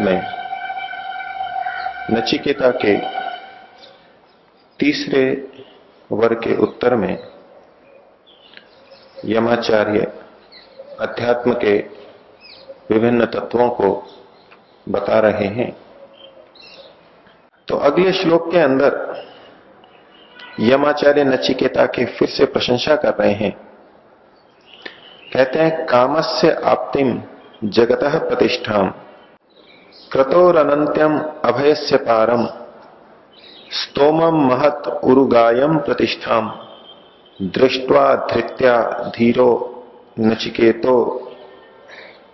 में नचिकेता के तीसरे वर्ग के उत्तर में यमाचार्य अध्यात्म के विभिन्न तत्वों को बता रहे हैं। तो अगले श्लोक के अंदर यमाचार्य नचिकेता के फिर से प्रशंसा कर रहे हैं। कहते हैं, कामस्य आप्तिम जगत प्रतिष्ठा क्रतोरनंत्यम अभयस्य पारम स्तोमम महत उरुगायम प्रतिष्ठा दृष्टवा धृत्या धीरो नचिकेतो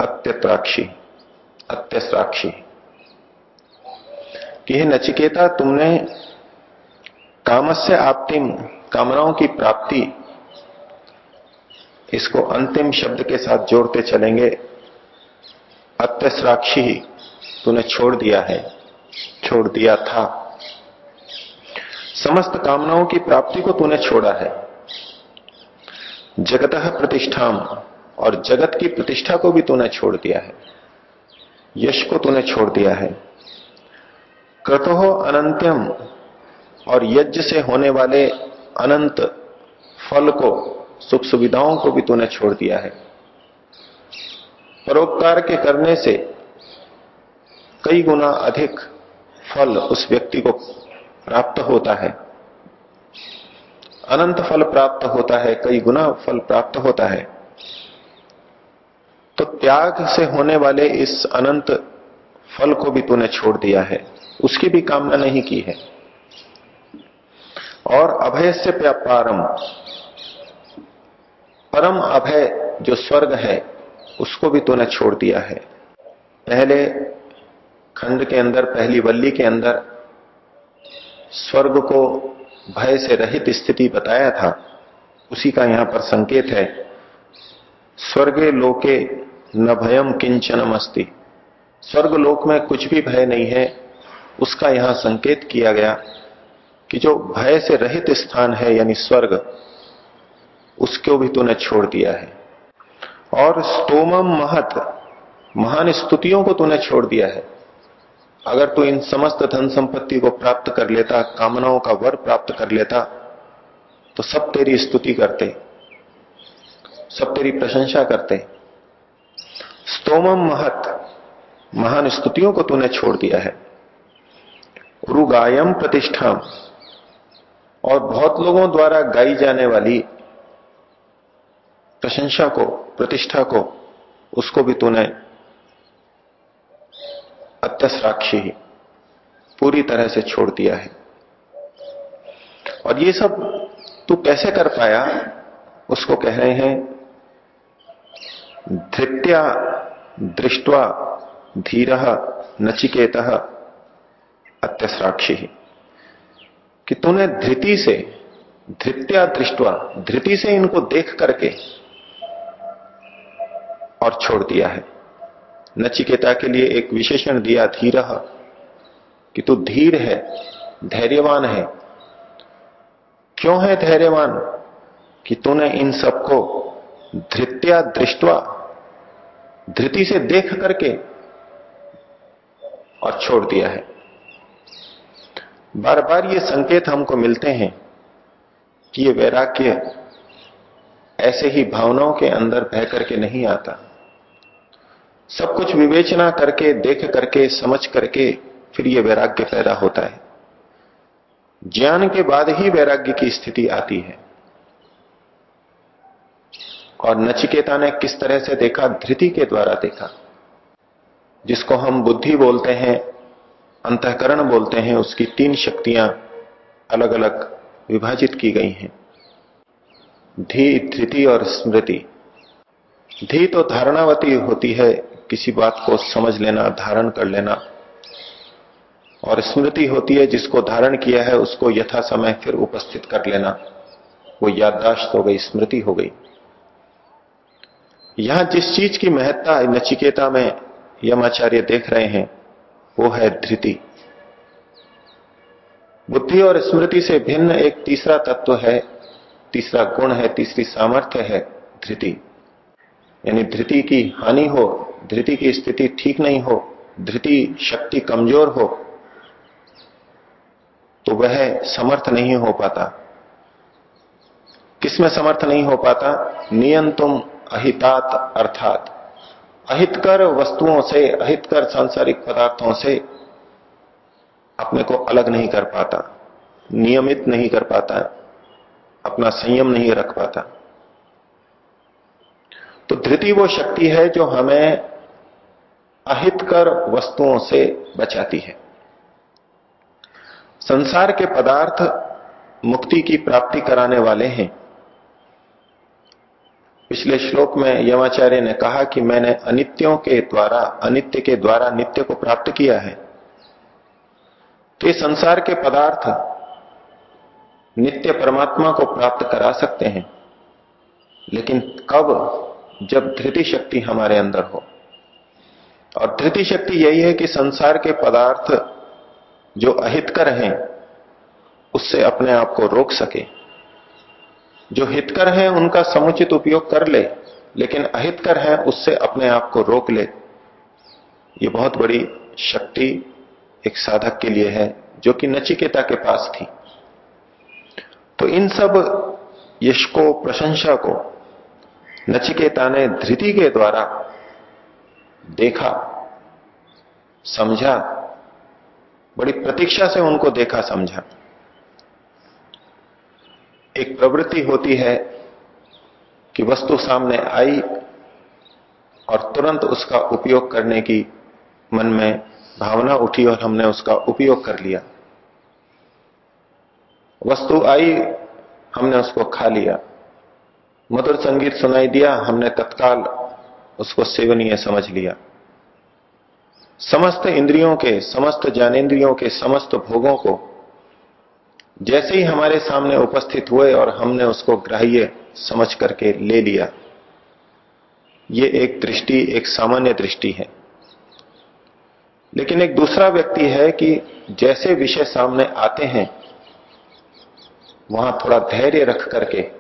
अत्यत्राक्षी। अत्यस्राक्षी कि नचिकेता, तुमने कामस्य आपतिम कामनाओं की प्राप्ति, इसको अंतिम शब्द के साथ जोड़ते चलेंगे। अत्यस्राक्षी तूने छोड़ दिया है, छोड़ दिया था। समस्त कामनाओं की प्राप्ति को तूने छोड़ा है। जगत प्रतिष्ठा और जगत की प्रतिष्ठा को भी तूने छोड़ दिया है। यश को तूने छोड़ दिया है। क्रतो अनंत्यम और यज्ञ से होने वाले अनंत फल को, सुख सुविधाओं को भी तूने छोड़ दिया है। परोपकार के करने से कई गुना अधिक फल उस व्यक्ति को प्राप्त होता है। अनंत फल प्राप्त होता है, कई गुना फल प्राप्त होता है। तो त्याग से होने वाले इस अनंत फल को भी तूने छोड़ दिया है। उसकी भी कामना नहीं की है। और अभय से व्यापारम। परम अभय जो स्वर्ग है, उसको भी तूने छोड़ दिया है। पहले खंड के अंदर, पहली वल्ली के अंदर स्वर्ग को भय से रहित स्थिति बताया था। उसी का यहाँ पर संकेत है। स्वर्गे लोके न भयम किंचनम अस्ति। स्वर्ग लोक में कुछ भी भय नहीं है। उसका यहाँ संकेत किया गया कि जो भय से रहित स्थान है, यानी स्वर्ग, उसको भी तूने छोड़ दिया है। और स्तोमम महत, महान स्तुतियों को तूने छोड़ दिया है। अगर तू इन समस्त धन संपत्ति को प्राप्त कर लेता, कामनाओं का वर प्राप्त कर लेता तो सब तेरी स्तुति करते, सब तेरी प्रशंसा करते। स्तोमम महत, महान स्तुतियों को तूने छोड़ दिया है। रुगायम प्रतिष्ठा और बहुत लोगों द्वारा गाई जाने वाली प्रशंसा को, प्रतिष्ठा को, उसको भी तूने अत्यसराक्षी ही पूरी तरह से छोड़ दिया है। और ये सब तू कैसे कर पाया? उसको कह रहे हैं, धृत्या दृष्टवा धीर नचिकेत अत्यसराक्षी कि तूने धृति से, धृत्या दृष्टवा, धृति से इनको देख करके और छोड़ दिया है। नचिकेता के लिए एक विशेषण दिया, धीर, कि तू धीर है, धैर्यवान है। क्यों है धैर्यवान? कि तूने इन सबको धृत्या दृष्टवा, धृति से देख करके और छोड़ दिया है। बार बार ये संकेत हमको मिलते हैं कि ये वैराग्य ऐसे ही भावनाओं के अंदर बह करके नहीं आता। सब कुछ विवेचना करके, देख करके, समझ करके फिर ये वैराग्य पैदा होता है। ज्ञान के बाद ही वैराग्य की स्थिति आती है। और नचिकेता ने किस तरह से देखा? धृति के द्वारा देखा। जिसको हम बुद्धि बोलते हैं, अंतकरण बोलते हैं, उसकी तीन शक्तियाँ अलग अलग विभाजित की गई हैं। धी, धृति और स्मृति। धी तो धारणावती होती है किसी बात को समझ लेना, धारण कर लेना। और स्मृति होती है, जिसको धारण किया है, उसको यथा समय फिर उपस्थित कर लेना। वो याददाश्त हो गई, स्मृति हो गई। यहाँ जिस चीज़ की महत्ता नचिकेता में यमाचार्य देख रहे हैं, वो है धृति। बुद्धि और स्मृति से भिन्न एक तीसरा तत्व है, तीसरा गुण है, तीसरी सामर्थ्य है धृति। यानी धृति की हानि हो धृति की स्थिति ठीक नहीं हो, धृति शक्ति कमज़ोर हो तो वह समर्थ नहीं हो पाता। किसमें समर्थ नहीं हो पाता? नियंतुम अहितात अर्थात। अहितकर वस्तुओं से, अहितकर सांसारिक पदार्थों से अपने को अलग नहीं कर पाता, नियमित नहीं कर पाता, अपना संयम नहीं रख पाता। तो धृति वो शक्ति है जो हमें अहितकर वस्तुओं से बचाती है। संसार के पदार्थ मुक्ति की प्राप्ति कराने वाले हैं। पिछले श्लोक में यमाचार्य ने कहा कि मैंने अनित्यों के द्वारा, अनित्य के द्वारा नित्य को प्राप्त किया है। तो ये संसार के पदार्थ नित्य परमात्मा को प्राप्त करा सकते हैं। लेकिन कब? जब धृति शक्ति हमारे अंदर हो। और धृति शक्ति यही है कि संसार के पदार्थ जो अहितकर हैं, उससे अपने आप को रोक सके। जो हितकर हैं, उनका समुचित उपयोग कर ले, लेकिन अहितकर है, उससे अपने आप को रोक ले। ये बहुत बड़ी शक्ति एक साधक के लिए है, जो कि नचिकेता के पास थी। तो इन सब यश को, प्रशंसा को नचिकेता ने धृति के द्वारा देखा, समझा, बड़ी प्रतीक्षा से उनको देखा, समझा। एक प्रवृत्ति होती है कि वस्तु सामने आई और तुरंत उसका उपयोग करने की मन में भावना उठी और हमने उसका उपयोग कर लिया। वस्तु आई, हमने उसको खा लिया। मधुर संगीत सुनाई दिया, हमने तत्काल उसको सेवनीय समझ लिया। समस्त इंद्रियों के, समस्त ज्ञानेन्द्रियों के, समस्त भोगों को जैसे ही हमारे सामने उपस्थित हुए और हमने उसको ग्राह्य समझ करके ले लिया, ये एक दृष्टि, एक सामान्य दृष्टि है। लेकिन एक दूसरा व्यक्ति है कि जैसे विषय सामने आते हैं, वहाँ थोड़ा धैर्य रख करके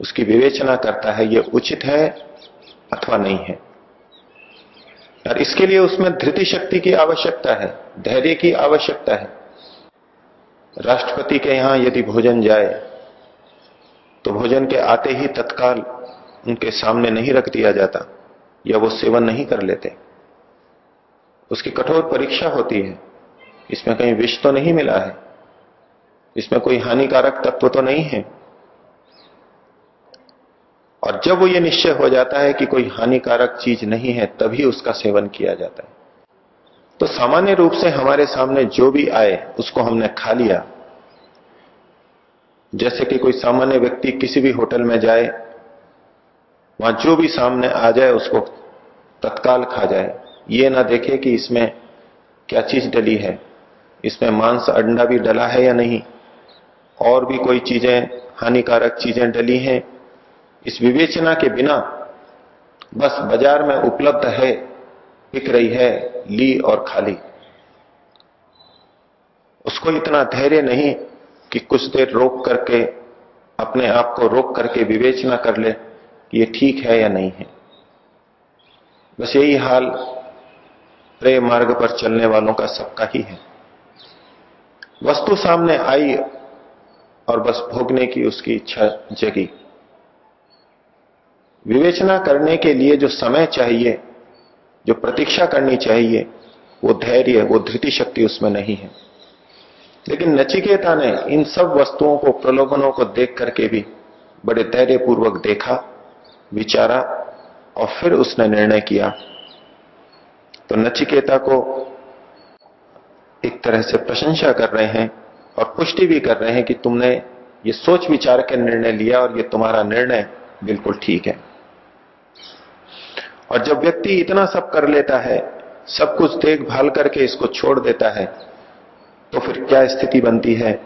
उसकी विवेचना करता है, ये उचित है अथवा नहीं है। और इसके लिए उसमें धृति शक्ति की आवश्यकता है, धैर्य की आवश्यकता है। राष्ट्रपति के यहाँ यदि भोजन जाए तो भोजन के आते ही तत्काल उनके सामने नहीं रख दिया जाता, या वो सेवन नहीं कर लेते। उसकी कठोर परीक्षा होती है। इसमें कहीं विष तो नहीं मिला है। इसमें कोई हानिकारक तत्व तो नहीं है। और जब वो ये निश्चय हो जाता है कि कोई हानिकारक चीज़ नहीं है, तभी उसका सेवन किया जाता है। तो सामान्य रूप से हमारे सामने जो भी आए, उसको हमने खा लिया। जैसे कि कोई सामान्य व्यक्ति किसी भी होटल में जाए, वहाँ जो भी सामने आ जाए, उसको तत्काल खा जाए। ये ना देखे कि इसमें क्या चीज़ डली है। इसमें मांस अंडा भी डला है या नहीं? और भी कोई चीज़ें, हानिकारक चीज़ें डली हैं इस विवेचना के बिना बस बाज़ार में उपलब्ध है, बिक रही है, ली और खाली। उसको इतना धैर्य नहीं कि कुछ देर रोक करके, अपने आप को रोक करके विवेचना कर ले कि ये ठीक है या नहीं है। बस यही हाल प्रेम मार्ग पर चलने वालों का सबका ही है। वस्तु सामने आई और बस भोगने की उसकी इच्छा जगी। विवेचना करने के लिए जो समय चाहिए, जो प्रतीक्षा करनी चाहिए, वो धैर्य, वो धृति शक्ति उसमें नहीं है। लेकिन नचिकेता ने इन सब वस्तुओं को, प्रलोभनों को देख करके भी बड़े धैर्य पूर्वक देखा, विचारा और फिर उसने निर्णय किया। तो नचिकेता को एक तरह से प्रशंसा कर रहे हैं और पुष्टि भी कर रहे हैं कि तुमने ये सोच विचार के निर्णय लिया और ये तुम्हारा निर्णय बिल्कुल ठीक है। और जब व्यक्ति इतना सब कर लेता है, सब कुछ देखभाल करके इसको छोड़ देता है तो फिर क्या स्थिति बनती है?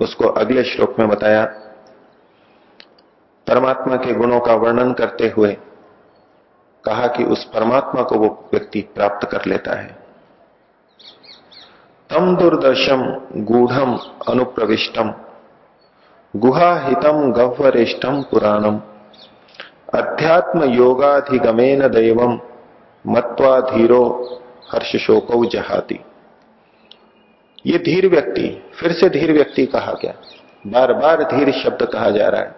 उसको अगले श्लोक में बताया। परमात्मा के गुणों का वर्णन करते हुए कहा कि उस परमात्मा को वो व्यक्ति प्राप्त कर लेता है। तम दुर्दर्शम गूढ़म अनुप्रविष्टम, गुहा हितम गह्वरेष्ठम पुराणम। अध्यात्म योगाधिगमेन दैवम मत्वा धीरो हर्ष शोक जहाती। ये धीर व्यक्ति, फिर से धीर व्यक्ति कहा गया। बार बार धीर शब्द कहा जा रहा है।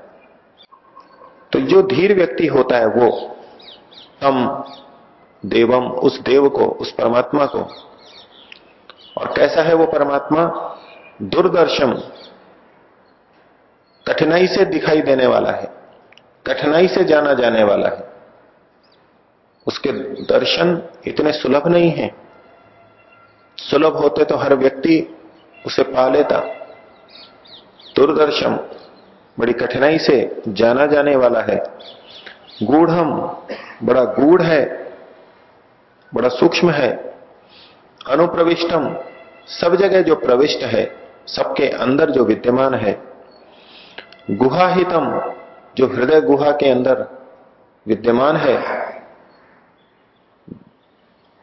तो जो धीर व्यक्ति होता है वो तम देवम, उस देव को, उस परमात्मा को, और कैसा है वो परमात्मा? दुर्दर्शम कठिनाई से दिखाई देने वाला है। कठिनाई से जाना जाने वाला है। उसके दर्शन इतने सुलभ नहीं है। सुलभ होते तो हर व्यक्ति उसे पा लेता। दुर्दर्शन बड़ी कठिनाई से जाना जाने वाला है। गूढ़म बड़ा गूढ़ है, बड़ा सूक्ष्म है। अनुप्रविष्टम सब जगह जो प्रविष्ट है, सबके अंदर जो विद्यमान है। गुहाहितम जो हृदय गुहा के अंदर विद्यमान है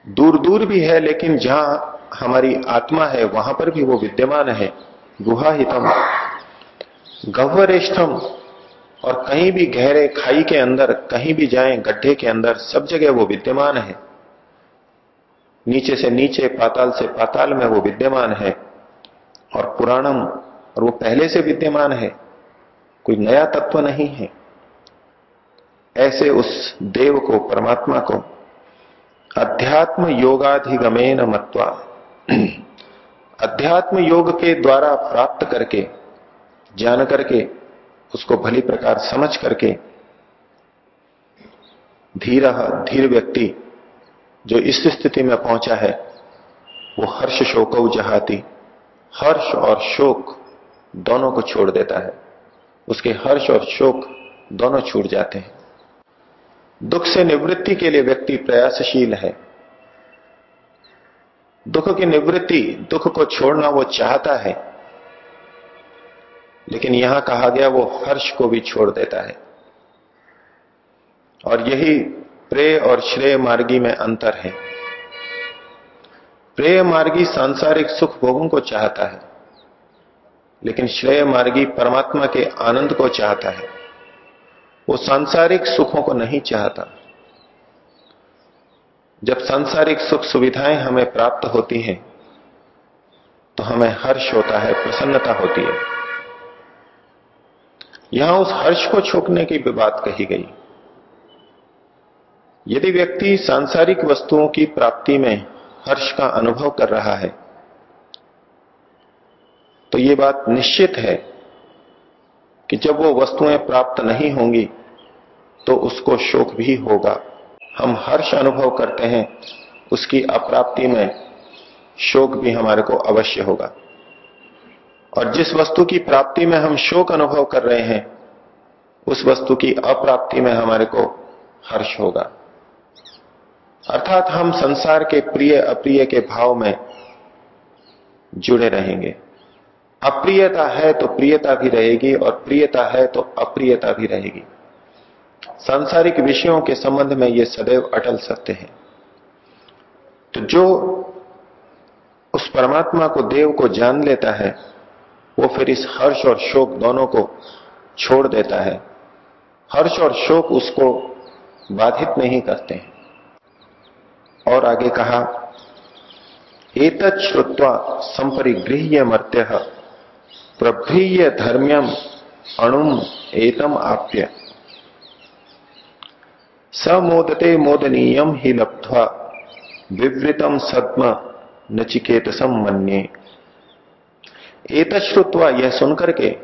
दूर दूर भी है, लेकिन जहाँ हमारी आत्मा है, वहाँ पर भी वो विद्यमान है। गुहा हितम गह्वरेष्ठम और कहीं भी गहरे खाई के अंदर, कहीं भी जाएँ, गड्ढे के अंदर, सब जगह वो विद्यमान है। नीचे से नीचे, पाताल से पाताल में वो विद्यमान है, और पुराणम, और वो पहले से विद्यमान है। कोई नया तत्व नहीं है। ऐसे उस देव को, परमात्मा को अध्यात्म योगाधिगमेन मत्वा, अध्यात्म योग के द्वारा प्राप्त करके जान करके, उसको भली प्रकार समझ करके, धीर धीर व्यक्ति जो इस स्थिति में पहुँचा है, वो हर्ष शोक जहाती। हर्ष और शोक दोनों को छोड़ देता है। उसके हर्ष और शोक दोनों छूट जाते हैं। दुख से निवृत्ति के लिए व्यक्ति प्रयासशील है। दुख की निवृत्ति, दुख को छोड़ना वो चाहता है, लेकिन यहाँ कहा गया वो हर्ष को भी छोड़ देता है। और यही प्रेय और श्रेय मार्गी में अंतर है। प्रेय मार्गी सांसारिक सुख भोगों को चाहता है। लेकिन श्रेय मार्गी परमात्मा के आनंद को चाहता है। वो सांसारिक सुखों को नहीं चाहता। जब सांसारिक सुख सुविधाएँ हमें प्राप्त होती हैं तो हमें हर्ष होता है, प्रसन्नता होती है। यहाँ उस हर्ष को छोकने की भी बात कही गई। यदि व्यक्ति सांसारिक वस्तुओं की प्राप्ति में हर्ष का अनुभव कर रहा है तो ये बात निश्चित है कि जब वो वस्तुएँ प्राप्त नहीं होंगी तो उसको शोक भी होगा। हम हर्ष अनुभव करते हैं, उसकी अप्राप्ति में शोक भी हमारे को अवश्य होगा। और जिस वस्तु की प्राप्ति में हम शोक अनुभव कर रहे हैं, उस वस्तु की अप्राप्ति में हमारे को हर्ष होगा। अर्थात हम संसार के प्रिय अप्रिय के भाव में जुड़े रहेंगे। अप्रियता है तो प्रियता भी रहेगी और प्रियता है तो अप्रियता भी रहेगी। सांसारिक विषयों के संबंध में ये सदैव अटल सत्य है। तो जो उस परमात्मा को देव को जान लेता है, वो फिर इस हर्ष और शोक दोनों को छोड़ देता है। हर्ष और शोक उसको बाधित नहीं करते हैं। और आगे कहा एक श्रुत्वा संपरिगृह्य मर्त्य प्रभ्रीय धर्म्यम अणुम एतम आप्य। समोदते मोदनीयम ही लब्ध्वा, विवृतम सद्म नचिकेतसम मन्ये। एत श्रुत्वा यह सुनकर के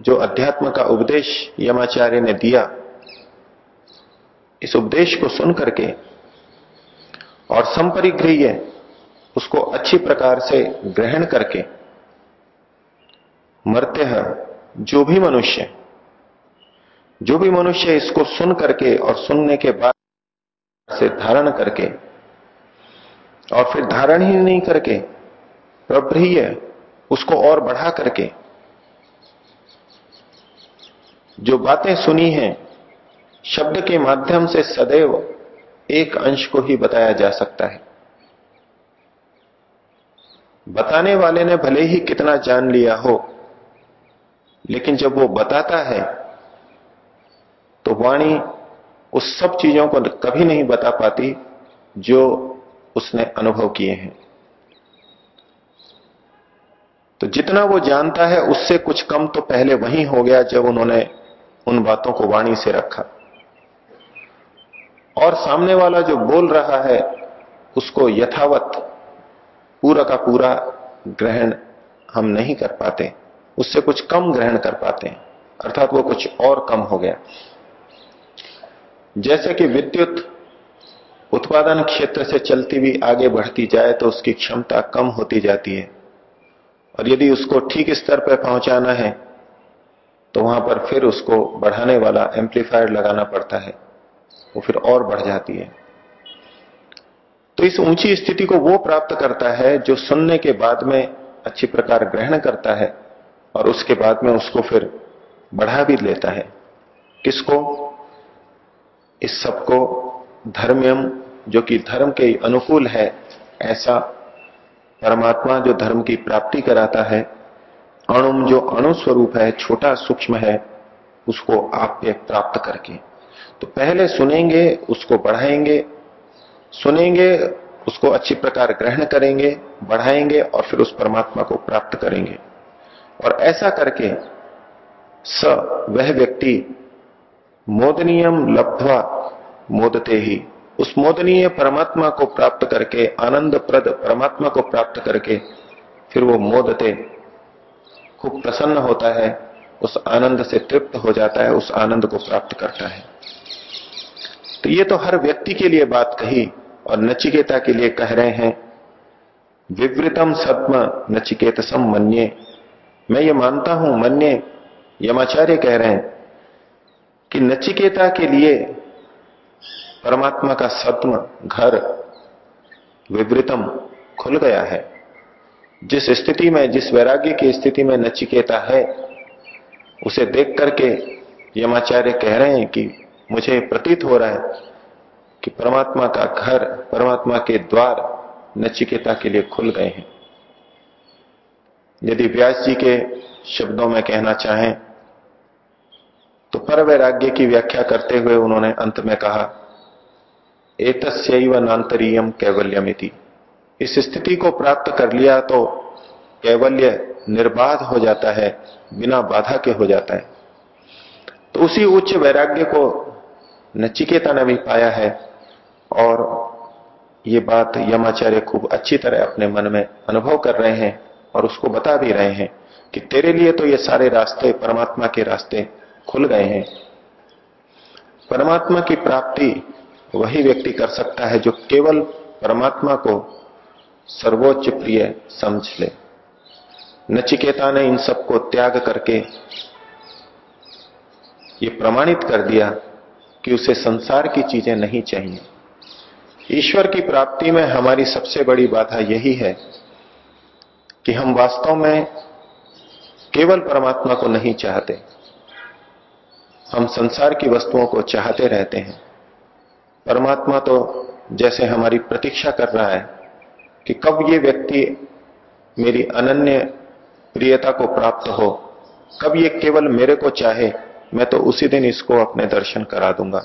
जो अध्यात्म का उपदेश यमाचार्य ने दिया, इस उपदेश को सुन करके और संपरिग्रह उसको अच्छी प्रकार से ग्रहण करके मरते हैं, जो भी मनुष्य, जो भी मनुष्य इसको सुन करके और सुनने के बाद से धारण करके और फिर धारण ही नहीं करके प्रभ्रिय उसको और बढ़ा करके, जो बातें सुनी हैं, शब्द के माध्यम से सदैव एक अंश को ही बताया जा सकता है। बताने वाले ने भले ही कितना जान लिया हो लेकिन जब वो बताता है तो वाणी उस सब चीज़ों को कभी नहीं बता पाती जो उसने अनुभव किए हैं। तो जितना वो जानता है, उससे कुछ कम तो पहले वही हो गया जब उन्होंने उन बातों को वाणी से रखा। और सामने वाला जो बोल रहा है, उसको यथावत पूरा का पूरा ग्रहण हम नहीं कर पाते। उससे कुछ कम ग्रहण कर पाते हैं। अर्थात वो कुछ और कम हो गया। जैसे कि विद्युत उत्पादन क्षेत्र से चलती हुई आगे बढ़ती जाए तो उसकी क्षमता कम होती जाती है। और यदि उसको ठीक स्तर पर पहुंचाना है तो वहाँ पर फिर उसको बढ़ाने वाला एम्पलीफायर लगाना पड़ता है। वो फिर और बढ़ जाती है। तो इस ऊँची स्थिति को वो प्राप्त करता है जो सुनने के बाद में अच्छी प्रकार ग्रहण करता है। और उसके बाद में उसको फिर बढ़ा भी लेता है। किसको? इस सबको धर्म्यम, जो कि धर्म के अनुकूल है, ऐसा परमात्मा जो धर्म की प्राप्ति कराता है, अणुम जो अणुस्वरूप है, छोटा सूक्ष्म है, उसको आप पे प्राप्त करके। तो पहले सुनेंगे, उसको बढ़ाएँगे, सुनेंगे, उसको अच्छी प्रकार ग्रहण करेंगे, बढ़ाएँगे और फिर उस परमात्मा को प्राप्त करेंगे। और ऐसा करके स वह व्यक्ति मोदनियम लब्धवा मोदते ही, उस मोदनीय परमात्मा को प्राप्त करके आनंद प्रद परमात्मा को प्राप्त करके, फिर वो मोदते खूब प्रसन्न होता है, उस आनंद से तृप्त हो जाता है, उस आनंद को प्राप्त करता है। तो ये तो हर व्यक्ति के लिए बात कही और नचिकेता के लिए कह रहे हैं, विवृतम सत्म नचिकेतसम मन्ये। मैं ये मानता हूँ, मन्य यमाचार्य कह रहे हैं कि नचिकेता के लिए परमात्मा का सत्म घर विवृतम खुल गया है। जिस स्थिति में, जिस वैराग्य की स्थिति में नचिकेता है, उसे देख करके यमाचार्य कह रहे हैं कि मुझे प्रतीत हो रहा है कि परमात्मा का घर, परमात्मा के द्वार नचिकेता के लिए खुल गए हैं। यदि व्यास जी के शब्दों में कहना चाहें तो पर वैराग्य की व्याख्या करते हुए उन्होंने अंत में कहा, एतस्यव नान्तरीयम कैवल्यमिति। इस स्थिति को प्राप्त कर लिया तो कैवल्य निर्बाध हो जाता है, बिना बाधा के हो जाता है। तो उसी उच्च वैराग्य को नचिकेता ने भी पाया है, और ये बात यमाचार्य खूब अच्छी तरह अपने मन में अनुभव कर रहे हैं। और उसको बता भी रहे हैं कि तेरे लिए तो ये सारे रास्ते परमात्मा के रास्ते खुल गए हैं। परमात्मा की प्राप्ति वही व्यक्ति कर सकता है जो केवल परमात्मा को सर्वोच्च प्रिय समझ ले। नचिकेता ने इन सबको त्याग करके ये प्रमाणित कर दिया कि उसे संसार की चीज़ें नहीं चाहिए। ईश्वर की प्राप्ति में हमारी सबसे बड़ी बाधा यही है कि हम वास्तव में केवल परमात्मा को नहीं चाहते। हम संसार की वस्तुओं को चाहते रहते हैं। परमात्मा तो जैसे हमारी प्रतीक्षा कर रहा है कि कब ये व्यक्ति मेरी अनन्य प्रियता को प्राप्त हो, कब ये केवल मेरे को चाहे, मैं तो उसी दिन इसको अपने दर्शन करा दूँगा।